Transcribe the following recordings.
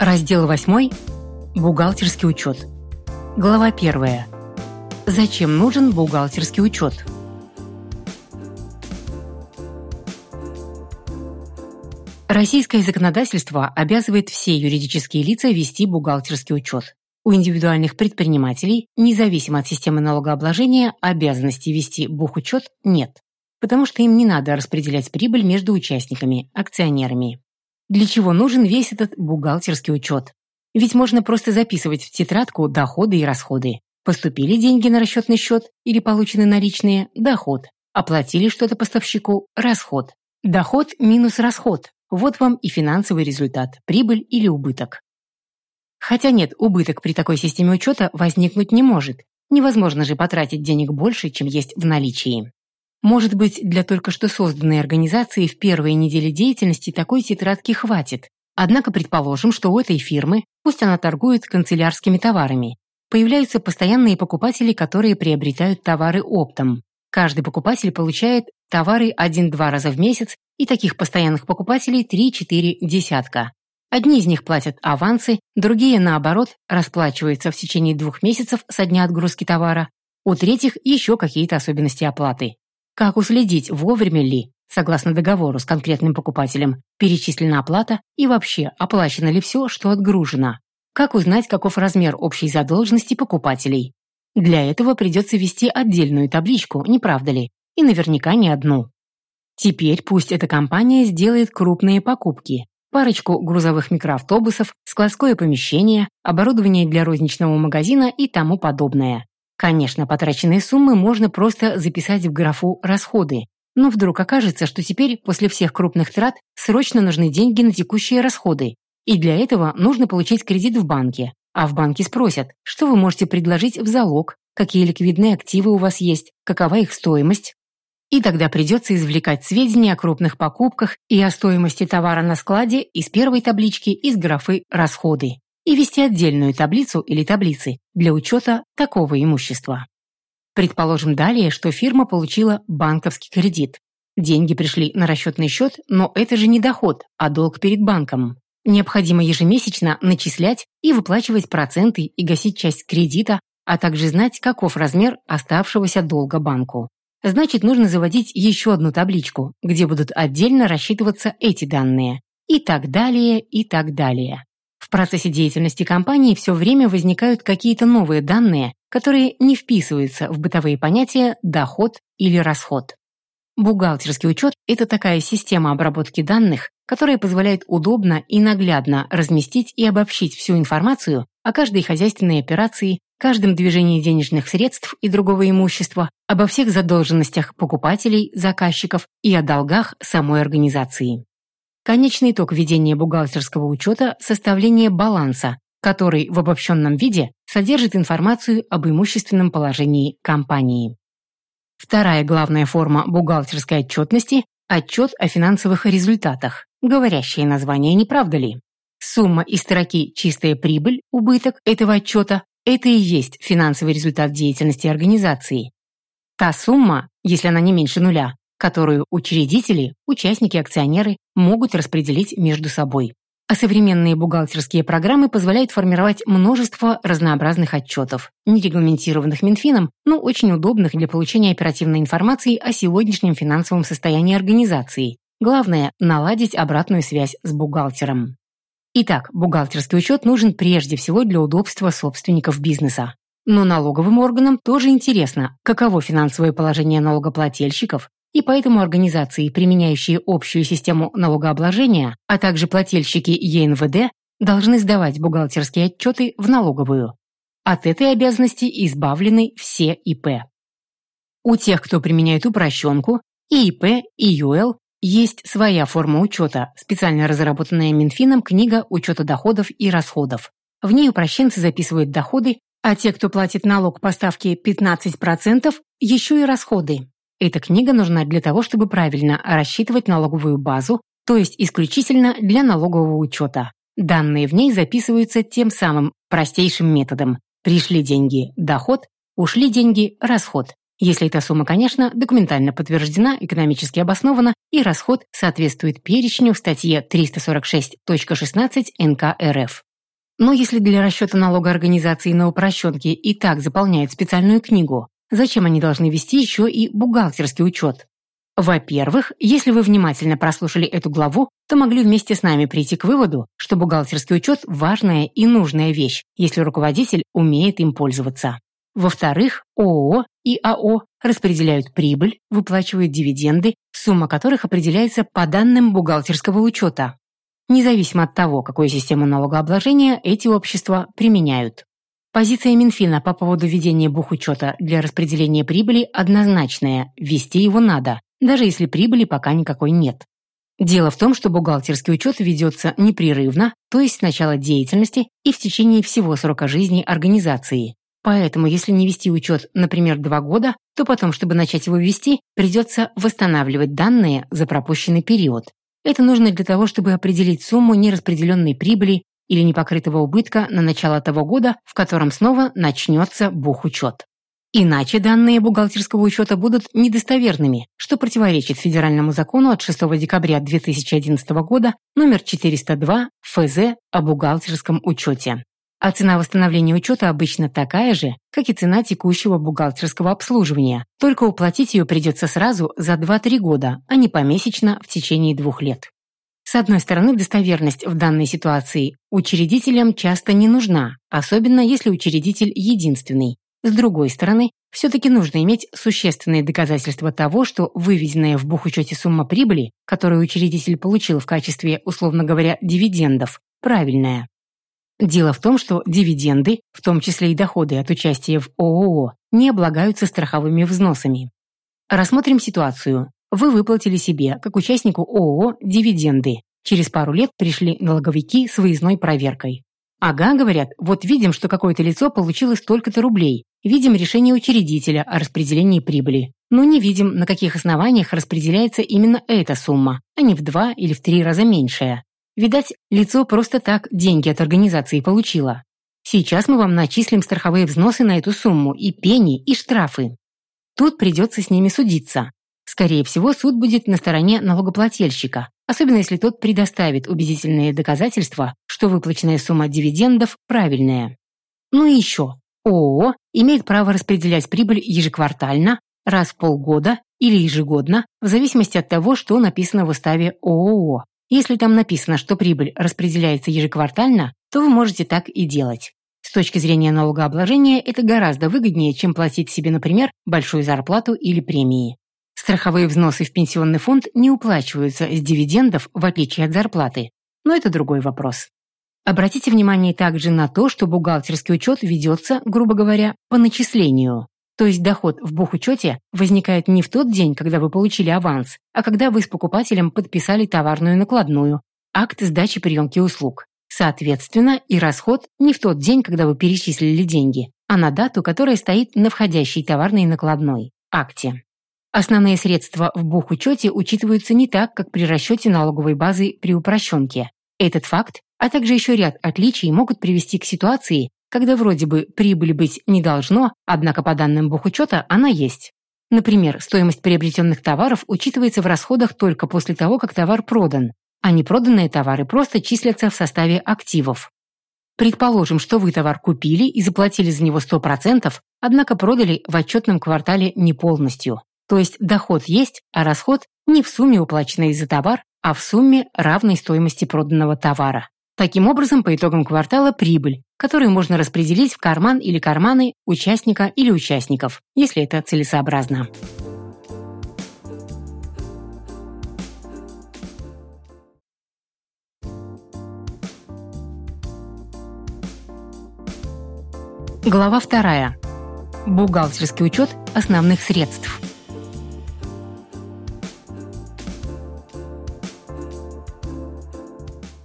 Раздел 8. Бухгалтерский учет. Глава 1. Зачем нужен бухгалтерский учет? Российское законодательство обязывает все юридические лица вести бухгалтерский учет. У индивидуальных предпринимателей, независимо от системы налогообложения, обязанности вести бухучет нет, потому что им не надо распределять прибыль между участниками, акционерами. Для чего нужен весь этот бухгалтерский учет? Ведь можно просто записывать в тетрадку доходы и расходы. Поступили деньги на расчетный счет или получены наличные – доход. Оплатили что-то поставщику – расход. Доход минус расход. Вот вам и финансовый результат – прибыль или убыток. Хотя нет, убыток при такой системе учета возникнуть не может. Невозможно же потратить денег больше, чем есть в наличии. Может быть, для только что созданной организации в первые недели деятельности такой тетрадки хватит. Однако предположим, что у этой фирмы, пусть она торгует канцелярскими товарами, появляются постоянные покупатели, которые приобретают товары оптом. Каждый покупатель получает товары один-два раза в месяц, и таких постоянных покупателей 3-4 десятка. Одни из них платят авансы, другие, наоборот, расплачиваются в течение двух месяцев со дня отгрузки товара, у третьих еще какие-то особенности оплаты. Как уследить, вовремя ли, согласно договору с конкретным покупателем, перечислена оплата и вообще оплачено ли все, что отгружено? Как узнать, каков размер общей задолженности покупателей? Для этого придется вести отдельную табличку, не правда ли? И наверняка не одну. Теперь пусть эта компания сделает крупные покупки. Парочку грузовых микроавтобусов, складское помещение, оборудование для розничного магазина и тому подобное. Конечно, потраченные суммы можно просто записать в графу «расходы», но вдруг окажется, что теперь, после всех крупных трат, срочно нужны деньги на текущие расходы, и для этого нужно получить кредит в банке. А в банке спросят, что вы можете предложить в залог, какие ликвидные активы у вас есть, какова их стоимость. И тогда придется извлекать сведения о крупных покупках и о стоимости товара на складе из первой таблички из графы «Расходы» и вести отдельную таблицу или таблицы для учета такого имущества. Предположим далее, что фирма получила банковский кредит. Деньги пришли на расчетный счет, но это же не доход, а долг перед банком. Необходимо ежемесячно начислять и выплачивать проценты и гасить часть кредита, а также знать, каков размер оставшегося долга банку. Значит, нужно заводить еще одну табличку, где будут отдельно рассчитываться эти данные. И так далее, и так далее. Процессе деятельности компании все время возникают какие-то новые данные, которые не вписываются в бытовые понятия «доход» или «расход». Бухгалтерский учет – это такая система обработки данных, которая позволяет удобно и наглядно разместить и обобщить всю информацию о каждой хозяйственной операции, каждом движении денежных средств и другого имущества, обо всех задолженностях покупателей, заказчиков и о долгах самой организации. Конечный итог ведения бухгалтерского учета – составление баланса, который в обобщенном виде содержит информацию об имущественном положении компании. Вторая главная форма бухгалтерской отчетности – отчет о финансовых результатах, говорящее название не правда ли? Сумма из строки «Чистая прибыль», убыток этого отчета – это и есть финансовый результат деятельности организации. Та сумма, если она не меньше нуля, которую учредители, участники, акционеры могут распределить между собой. А современные бухгалтерские программы позволяют формировать множество разнообразных отчетов, не регламентированных Минфином, но очень удобных для получения оперативной информации о сегодняшнем финансовом состоянии организации. Главное – наладить обратную связь с бухгалтером. Итак, бухгалтерский учет нужен прежде всего для удобства собственников бизнеса. Но налоговым органам тоже интересно, каково финансовое положение налогоплательщиков, и поэтому организации, применяющие общую систему налогообложения, а также плательщики ЕНВД, должны сдавать бухгалтерские отчеты в налоговую. От этой обязанности избавлены все ИП. У тех, кто применяет упрощенку, и ИП, и ЮЛ, есть своя форма учета, специально разработанная Минфином книга учета доходов и расходов. В ней упрощенцы записывают доходы, а те, кто платит налог по ставке 15%, еще и расходы. Эта книга нужна для того, чтобы правильно рассчитывать налоговую базу, то есть исключительно для налогового учета. Данные в ней записываются тем самым простейшим методом. Пришли деньги – доход, ушли деньги – расход. если эта сумма, конечно, документально подтверждена, экономически обоснована и расход соответствует перечню в статье 346.16 НК РФ. Но если для расчета налога организации на упрощенке и так заполняют специальную книгу, зачем они должны вести еще и бухгалтерский учет? Во-первых, если вы внимательно прослушали эту главу, то могли вместе с нами прийти к выводу, что бухгалтерский учет – важная и нужная вещь, если руководитель умеет им пользоваться. Во-вторых, ООО и АО распределяют прибыль, выплачивают дивиденды, сумма которых определяется по данным бухгалтерского учета. Независимо от того, какую систему налогообложения эти общества применяют. Позиция Минфина по поводу введения бухучета для распределения прибыли однозначная – ввести его надо, даже если прибыли пока никакой нет. Дело в том, что бухгалтерский учет ведется непрерывно, то есть с начала деятельности и в течение всего срока жизни организации. Поэтому, если не вести учет, например, два года, то потом, чтобы начать его вести, придется восстанавливать данные за пропущенный период. Это нужно для того, чтобы определить сумму нераспределенной прибыли или непокрытого убытка на начало того года, в котором снова начнется бухучет. Иначе данные бухгалтерского учета будут недостоверными, что противоречит федеральному закону от 6 декабря 2011 года номер 402 ФЗ о бухгалтерском учете. А цена восстановления учета обычно такая же, как и цена текущего бухгалтерского обслуживания, только уплатить ее придется сразу за 2-3 года, а не помесячно в течение двух лет. С одной стороны, достоверность в данной ситуации учредителям часто не нужна, особенно если учредитель единственный, с другой стороны, все-таки нужно иметь существенные доказательства того, что выведенная в бухучете сумма прибыли, которую учредитель получил в качестве, условно говоря, дивидендов, правильная. Дело в том, что дивиденды, в том числе и доходы от участия в ООО, не облагаются страховыми взносами. Рассмотрим ситуацию. Вы выплатили себе, как участнику ООО, дивиденды. Через пару лет пришли налоговики с выездной проверкой. Ага, говорят, вот видим, что какое-то лицо получило столько-то рублей. Видим решение учредителя о распределении прибыли. Но не видим, на каких основаниях распределяется именно эта сумма, а не в два или в три раза меньшая. Видать, лицо просто так деньги от организации получило. Сейчас мы вам начислим страховые взносы на эту сумму, и пени, и штрафы. Тут придется с ними судиться. Скорее всего, суд будет на стороне налогоплательщика, особенно если тот предоставит убедительные доказательства, что выплаченная сумма дивидендов правильная. Ну и еще. ООО имеет право распределять прибыль ежеквартально, раз в полгода или ежегодно, в зависимости от того, что написано в уставе ООО. Если там написано, что прибыль распределяется ежеквартально, то вы можете так и делать. С точки зрения налогообложения это гораздо выгоднее, чем платить себе, например, большую зарплату или премии. Страховые взносы в пенсионный фонд не уплачиваются с дивидендов, в отличие от зарплаты. Но это другой вопрос. Обратите внимание также на то, что бухгалтерский учет ведется, грубо говоря, по начислению. То есть доход в бухучете возникает не в тот день, когда вы получили аванс, а когда вы с покупателем подписали товарную накладную, акт сдачи приемки услуг. Соответственно, и расход не в тот день, когда вы перечислили деньги, а на дату, которая стоит на входящей товарной накладной, акте. Основные средства в бухучете учитываются не так, как при расчете налоговой базы при упрощенке. Этот факт, а также еще ряд отличий могут привести к ситуации, когда вроде бы прибыли быть не должно, однако по данным бухучета она есть. Например, стоимость приобретенных товаров учитывается в расходах только после того, как товар продан, а непроданные товары просто числятся в составе активов. Предположим, что вы товар купили и заплатили за него 100%, однако продали в отчетном квартале не полностью. То есть доход есть, а расход не в сумме уплаченной за товар, а в сумме равной стоимости проданного товара. Таким образом, по итогам квартала прибыль, которую можно распределить в карман или карманы участника или участников, если это целесообразно. Глава вторая. Бухгалтерский учет основных средств.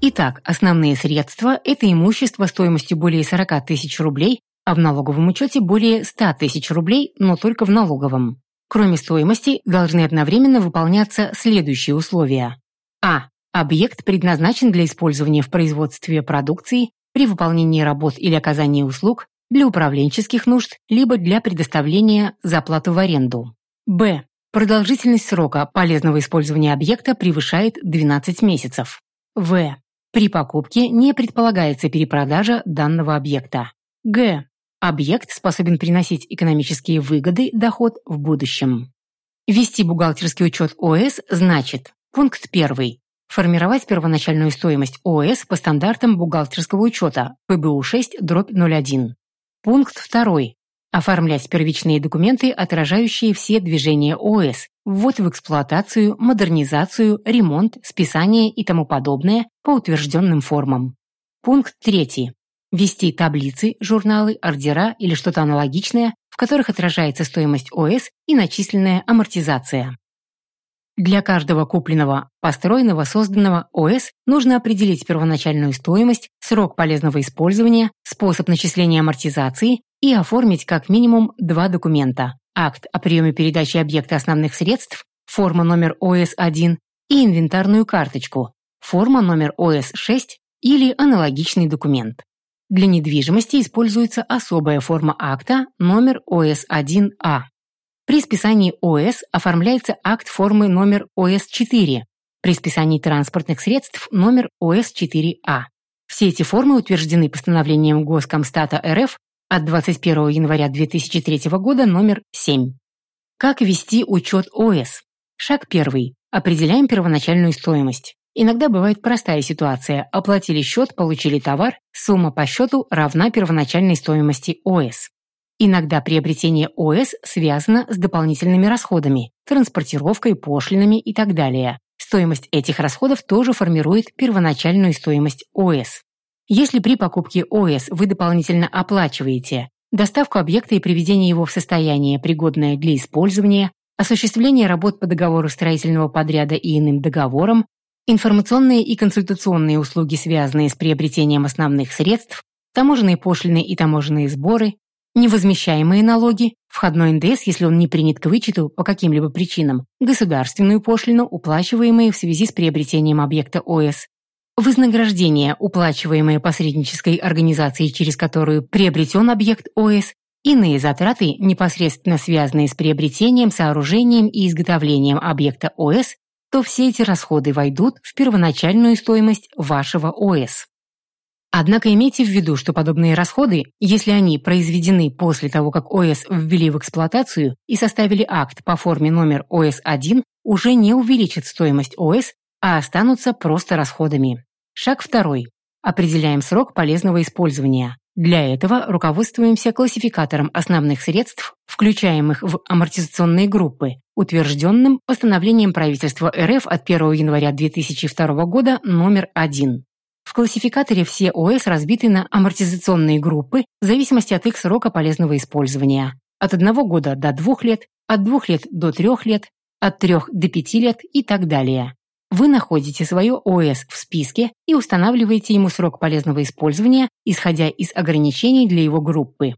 Итак, основные средства – это имущество стоимостью более 40 тысяч рублей, а в налоговом учете более 100 тысяч рублей, но только в налоговом. Кроме стоимости, должны одновременно выполняться следующие условия. А. Объект предназначен для использования в производстве продукции, при выполнении работ или оказании услуг, для управленческих нужд, либо для предоставления за плату в аренду. Б. Продолжительность срока полезного использования объекта превышает 12 месяцев. В. При покупке не предполагается перепродажа данного объекта. Г. Объект способен приносить экономические выгоды, доход в будущем. Вести бухгалтерский учет ОС значит пункт 1. Формировать первоначальную стоимость ОС по стандартам бухгалтерского учета ПБУ-6-01. Пункт 2. Оформлять первичные документы, отражающие все движения ОС, ввод в эксплуатацию, модернизацию, ремонт, списание и тому подобное по утвержденным формам. Пункт 3. Вести таблицы, журналы, ордера или что-то аналогичное, в которых отражается стоимость ОС и начисленная амортизация. Для каждого купленного, построенного, созданного ОС нужно определить первоначальную стоимость, срок полезного использования, способ начисления амортизации и оформить как минимум два документа – акт о приеме передачи объекта основных средств, форма номер ОС-1 и инвентарную карточку, форма номер ОС-6 или аналогичный документ. Для недвижимости используется особая форма акта номер ОС-1А. При списании ОС оформляется акт формы номер ОС-4, при списании транспортных средств номер ОС-4А. Все эти формы утверждены постановлением Госкомстата РФ от 21 января 2003 года номер 7. Как вести учет ОС? Шаг первый. Определяем первоначальную стоимость. Иногда бывает простая ситуация. Оплатили счет, получили товар, сумма по счету равна первоначальной стоимости ОС. Иногда приобретение ОС связано с дополнительными расходами, транспортировкой, пошлинами и так далее. Стоимость этих расходов тоже формирует первоначальную стоимость ОС. Если при покупке ОС вы дополнительно оплачиваете доставку объекта и приведение его в состояние, пригодное для использования, осуществление работ по договору строительного подряда и иным договорам, информационные и консультационные услуги, связанные с приобретением основных средств, таможенные пошлины и таможенные сборы, невозмещаемые налоги, входной НДС, если он не принят к вычету по каким-либо причинам, государственную пошлину, уплачиваемые в связи с приобретением объекта ОС, вознаграждение, уплачиваемое посреднической организацией, через которую приобретен объект ОС, иные затраты, непосредственно связанные с приобретением, сооружением и изготовлением объекта ОС, то все эти расходы войдут в первоначальную стоимость вашего ОС. Однако имейте в виду, что подобные расходы, если они произведены после того, как ОС ввели в эксплуатацию и составили акт по форме номер ОС-1, уже не увеличат стоимость ОС, а останутся просто расходами. Шаг второй. Определяем срок полезного использования. Для этого руководствуемся классификатором основных средств, включаемых в амортизационные группы, утвержденным постановлением правительства РФ от 1 января 2002 года номер 1. В классификаторе все ОС разбиты на амортизационные группы в зависимости от их срока полезного использования. От 1 года до 2 лет, от 2 лет до 3 лет, от 3 до 5 лет и так далее. Вы находите свое ОС в списке и устанавливаете ему срок полезного использования, исходя из ограничений для его группы.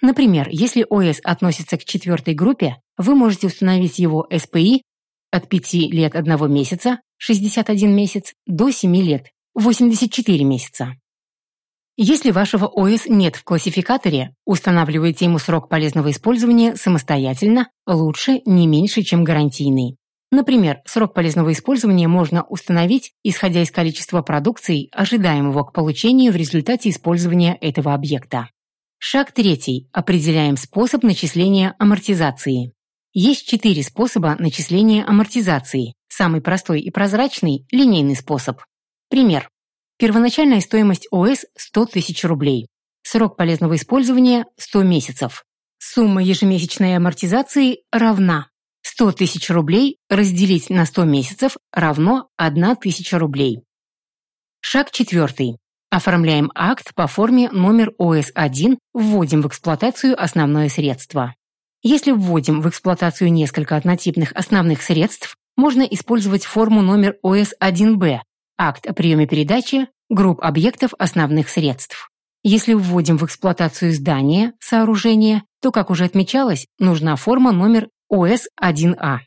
Например, если ОС относится к четвертой группе, вы можете установить его СПИ от 5 лет 1 месяца, 61 месяц, до 7 лет, 84 месяца. Если вашего ОС нет в классификаторе, устанавливайте ему срок полезного использования самостоятельно, лучше не меньше, чем гарантийный. Например, срок полезного использования можно установить, исходя из количества продукции, ожидаемого к получению в результате использования этого объекта. Шаг третий. Определяем способ начисления амортизации. Есть четыре способа начисления амортизации. Самый простой и прозрачный – линейный способ. Пример. Первоначальная стоимость ОС – 100 тысяч рублей. Срок полезного использования – 100 месяцев. Сумма ежемесячной амортизации равна 100 тысяч рублей разделить на 100 месяцев равно 1 тысяча рублей. Шаг четвертый. Оформляем акт по форме номер ОС-1, вводим в эксплуатацию основное средство. Если вводим в эксплуатацию несколько однотипных основных средств, можно использовать форму номер ОС-1Б, акт о приеме передачи групп объектов основных средств. Если вводим в эксплуатацию здание, сооружение, то, как уже отмечалось, нужна форма номер ОС-1А.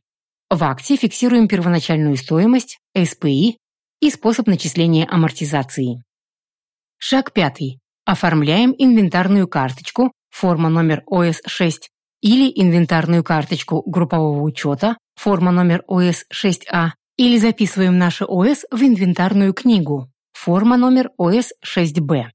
В акте фиксируем первоначальную стоимость, СПИ и способ начисления амортизации. Шаг пятый. оформляем инвентарную карточку, форма номер ОС-6, или инвентарную карточку группового учета, форма номер ОС-6А, или записываем наше ОС в инвентарную книгу, форма номер ОС-6Б.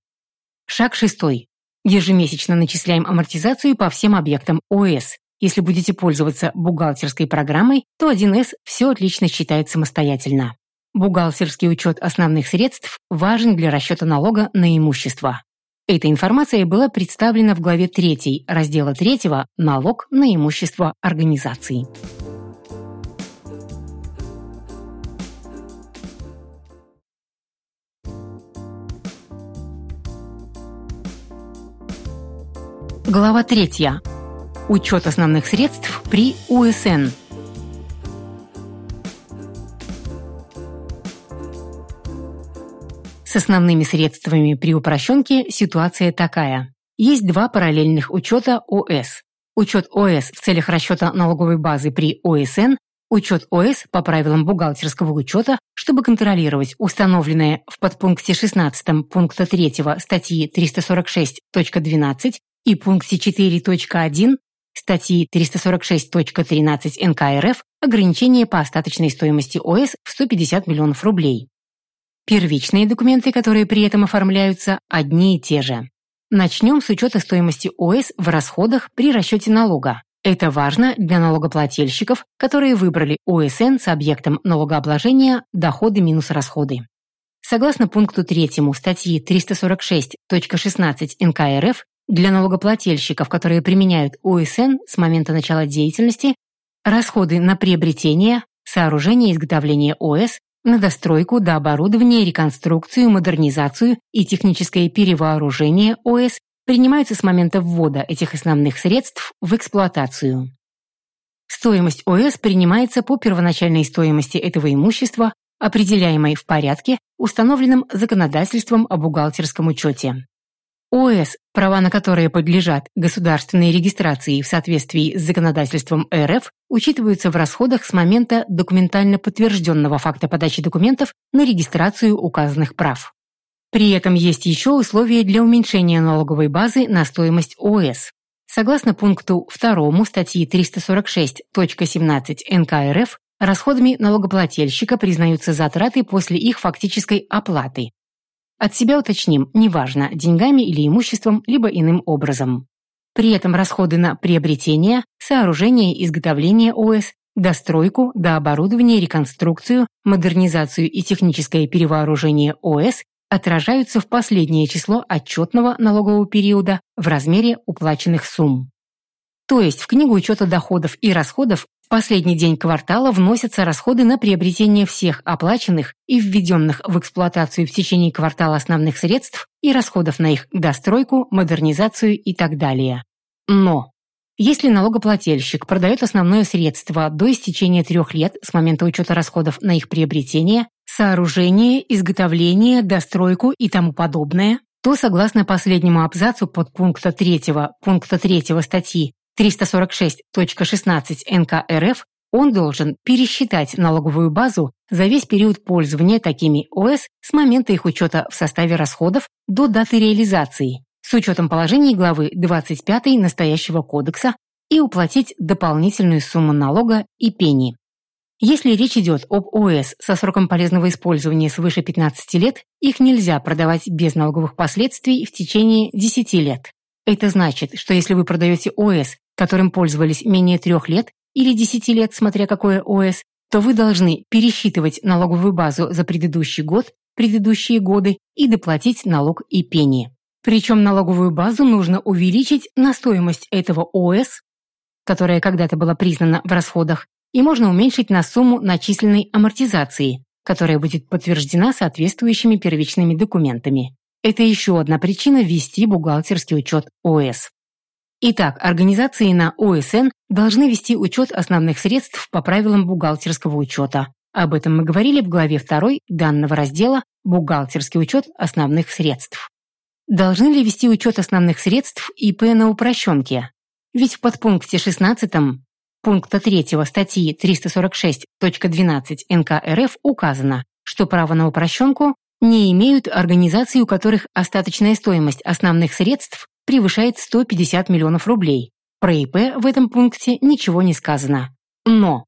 Шаг шестой. Ежемесячно начисляем амортизацию по всем объектам ОС. Если будете пользоваться бухгалтерской программой, то 1С все отлично считает самостоятельно. Бухгалтерский учет основных средств важен для расчета налога на имущество. Эта информация была представлена в главе 3 раздела 3 «Налог на имущество организации». Глава 3. Учет основных средств при УСН. С основными средствами при упрощенке ситуация такая. Есть два параллельных учета ОС. Учет ОС в целях расчета налоговой базы при ОСН, учет ОС по правилам бухгалтерского учета, чтобы контролировать установленное в подпункте 16 пункта 3 статьи 346.12 и пункте 4.1 статьи 346.13 НК РФ ограничение по остаточной стоимости ОС в 150 миллионов рублей. Первичные документы, которые при этом оформляются, одни и те же. Начнем с учета стоимости ОС в расходах при расчете налога. Это важно для налогоплательщиков, которые выбрали ОСН с объектом налогообложения доходы минус расходы. Согласно пункту 3 статьи 346.16 НК РФ, для налогоплательщиков, которые применяют ОСН с момента начала деятельности, расходы на приобретение, сооружение и изготовление ОС на достройку, дооборудование, реконструкцию, модернизацию и техническое перевооружение ОС принимаются с момента ввода этих основных средств в эксплуатацию. Стоимость ОС принимается по первоначальной стоимости этого имущества, определяемой в порядке, установленном законодательством о бухгалтерском учете. ОС, права на которые подлежат государственной регистрации в соответствии с законодательством РФ, учитываются в расходах с момента документально подтвержденного факта подачи документов на регистрацию указанных прав. При этом есть еще условия для уменьшения налоговой базы на стоимость ОС. Согласно пункту 2 статьи 346.17 НК РФ, расходами налогоплательщика признаются затраты после их фактической оплаты, от себя уточним, неважно, деньгами или имуществом, либо иным образом. При этом расходы на приобретение, сооружение и изготовление ОС, достройку, дооборудование, реконструкцию, модернизацию и техническое перевооружение ОС отражаются в последнее число отчетного налогового периода в размере уплаченных сумм. То есть в книгу учета доходов и расходов последний день квартала вносятся расходы на приобретение всех оплаченных и введенных в эксплуатацию в течение квартала основных средств и расходов на их достройку, модернизацию и так далее. Но если налогоплательщик продает основное средство до истечения трех лет с момента учета расходов на их приобретение, сооружение, изготовление, достройку и тому подобное, то согласно последнему абзацу подпункта 3 пункта 3 статьи 346.16 НК РФ он должен пересчитать налоговую базу за весь период пользования такими ОС с момента их учета в составе расходов до даты реализации, с учетом положений главы 25 настоящего кодекса и уплатить дополнительную сумму налога и пени. Если речь идет об ОС со сроком полезного использования свыше 15 лет, их нельзя продавать без налоговых последствий в течение 10 лет. Это значит, что если вы продаете ОС которым пользовались менее трех лет или десяти лет, смотря какое ОС, то вы должны пересчитывать налоговую базу за предыдущий год, предыдущие годы и доплатить налог и пени. Причем налоговую базу нужно увеличить на стоимость этого ОС, которая когда-то была признана в расходах, и можно уменьшить на сумму начисленной амортизации, которая будет подтверждена соответствующими первичными документами. Это еще одна причина ввести бухгалтерский учет ОС. Итак, организации на ОСН должны вести учет основных средств по правилам бухгалтерского учета. Об этом мы говорили в главе 2 данного раздела «Бухгалтерский учет основных средств». Должны ли вести учет основных средств ИП на упрощенке? Ведь в подпункте 16 пункта 3 статьи 346.12 НК РФ указано, что право на упрощенку не имеют организации, у которых остаточная стоимость основных средств превышает 150 миллионов рублей. Про ИП в этом пункте ничего не сказано. Но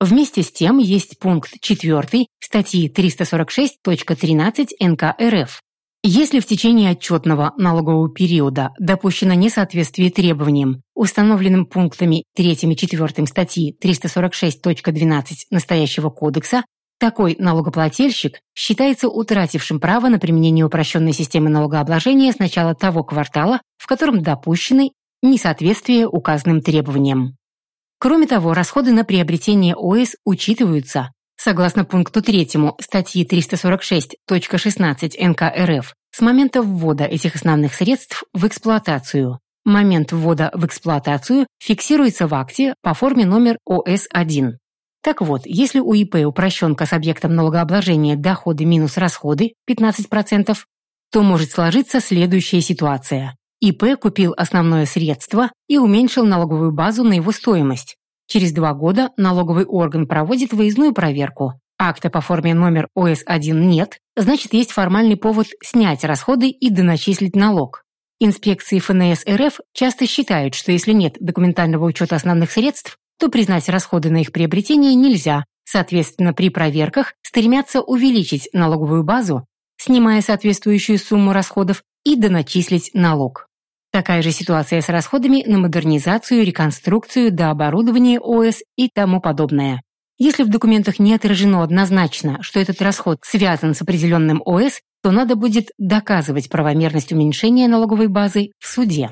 вместе с тем есть пункт 4 статьи 346.13 НК РФ. Если в течение отчетного налогового периода допущено несоответствие требованиям, установленным пунктами 3 и 4 статьи 346.12 настоящего кодекса, такой налогоплательщик считается утратившим право на применение упрощенной системы налогообложения с начала того квартала, в котором допущены несоответствие указанным требованиям. Кроме того, расходы на приобретение ОС учитываются, согласно пункту 3 статьи 346.16 НК РФ, с момента ввода этих основных средств в эксплуатацию. Момент ввода в эксплуатацию фиксируется в акте по форме номер ОС-1. Так вот, если у ИП упрощенка с объектом налогообложения доходы минус расходы 15%, то может сложиться следующая ситуация. ИП купил основное средство и уменьшил налоговую базу на его стоимость. Через два года налоговый орган проводит выездную проверку. Акта по форме номер ОС-1 нет, значит, есть формальный повод снять расходы и доначислить налог. Инспекции ФНС РФ часто считают, что если нет документального учета основных средств, то признать расходы на их приобретение нельзя. Соответственно, при проверках стремятся увеличить налоговую базу, снимая соответствующую сумму расходов и доначислить налог. Такая же ситуация с расходами на модернизацию, реконструкцию, дооборудование ОС и тому подобное. Если в документах не отражено однозначно, что этот расход связан с определенным ОС, то надо будет доказывать правомерность уменьшения налоговой базы в суде.